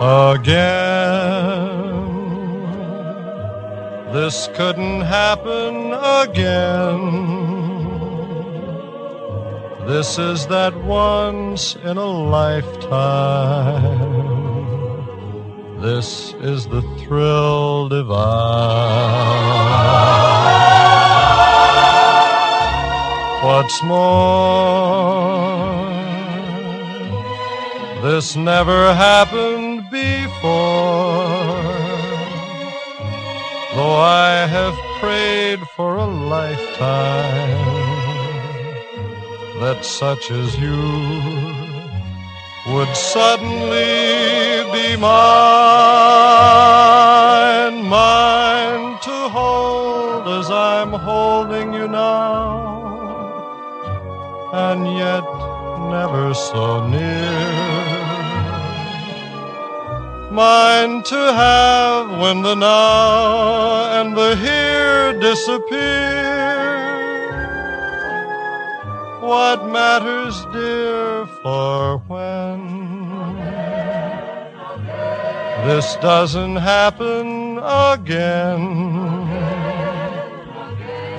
again. This couldn't happen again. This is that once in a lifetime. This is the thrill divine. What's more, this never happened before. Though I have prayed for a lifetime that such as you would suddenly be mine, mine to hold as I'm holding you now, and yet never so near. Mine to have when the now and the here disappear. What matters, dear, for when this doesn't happen again?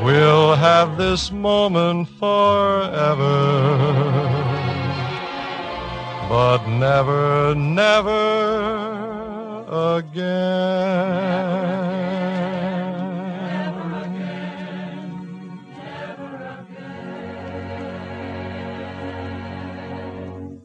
We'll have this moment forever, but never, never again.